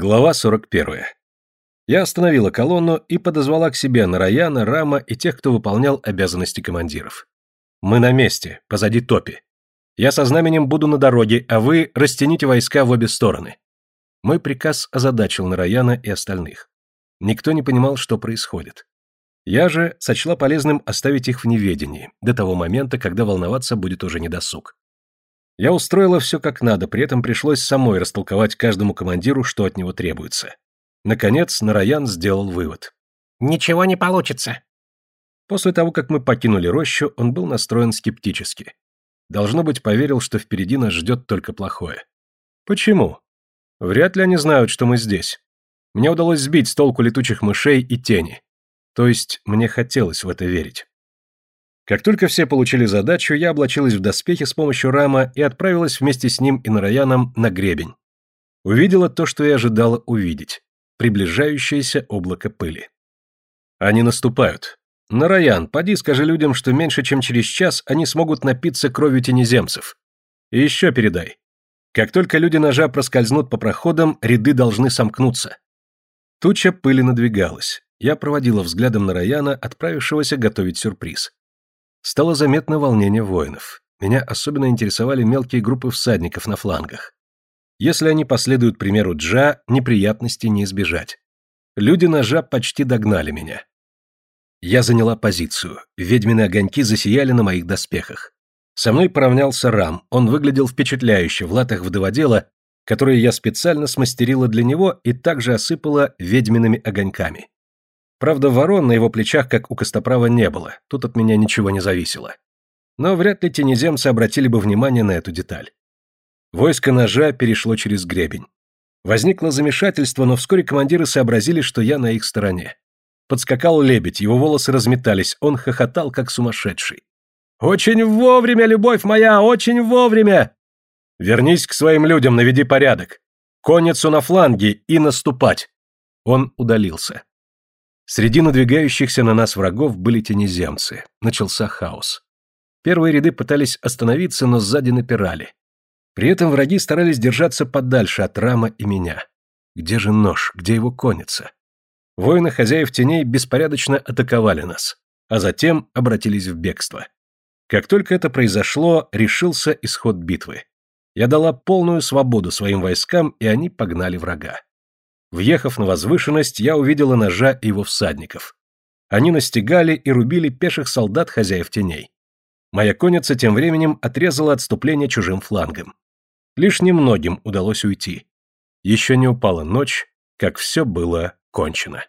Глава 41. Я остановила колонну и подозвала к себе Нараяна, Рама и тех, кто выполнял обязанности командиров. Мы на месте, позади топи. Я со знаменем буду на дороге, а вы растяните войска в обе стороны. Мой приказ озадачил Нараяна и остальных. Никто не понимал, что происходит. Я же сочла полезным оставить их в неведении, до того момента, когда волноваться будет уже недосуг. Я устроила все как надо, при этом пришлось самой растолковать каждому командиру, что от него требуется. Наконец, Нараян сделал вывод. «Ничего не получится». После того, как мы покинули рощу, он был настроен скептически. Должно быть, поверил, что впереди нас ждет только плохое. Почему? Вряд ли они знают, что мы здесь. Мне удалось сбить с толку летучих мышей и тени. То есть, мне хотелось в это верить. Как только все получили задачу, я облачилась в доспехи с помощью рама и отправилась вместе с ним и Нараяном на гребень. Увидела то, что я ожидала увидеть. Приближающееся облако пыли. Они наступают. Нараян, поди скажи людям, что меньше чем через час они смогут напиться кровью тенеземцев. И еще передай. Как только люди ножа проскользнут по проходам, ряды должны сомкнуться. Туча пыли надвигалась. Я проводила взглядом Нараяна, отправившегося готовить сюрприз. Стало заметно волнение воинов. Меня особенно интересовали мелкие группы всадников на флангах. Если они последуют примеру Джа, неприятностей не избежать. Люди ножа почти догнали меня. Я заняла позицию. Ведьмины огоньки засияли на моих доспехах. Со мной поравнялся Рам. Он выглядел впечатляюще в латах вдоводела, которые я специально смастерила для него и также осыпала ведьмиными огоньками. Правда, ворон на его плечах, как у Костоправа, не было, тут от меня ничего не зависело. Но вряд ли тенеземцы обратили бы внимание на эту деталь. Войско ножа перешло через гребень. Возникло замешательство, но вскоре командиры сообразили, что я на их стороне. Подскакал лебедь, его волосы разметались, он хохотал, как сумасшедший. «Очень вовремя, любовь моя, очень вовремя!» «Вернись к своим людям, наведи порядок. Конницу на фланге и наступать!» Он удалился. Среди надвигающихся на нас врагов были тенеземцы. Начался хаос. Первые ряды пытались остановиться, но сзади напирали. При этом враги старались держаться подальше от Рама и меня. Где же нож? Где его конница? Воины хозяев теней беспорядочно атаковали нас, а затем обратились в бегство. Как только это произошло, решился исход битвы. Я дала полную свободу своим войскам, и они погнали врага. Въехав на возвышенность, я увидела ножа и его всадников. Они настигали и рубили пеших солдат хозяев теней. Моя конница тем временем отрезала отступление чужим флангом. Лишь немногим удалось уйти. Еще не упала ночь, как все было кончено.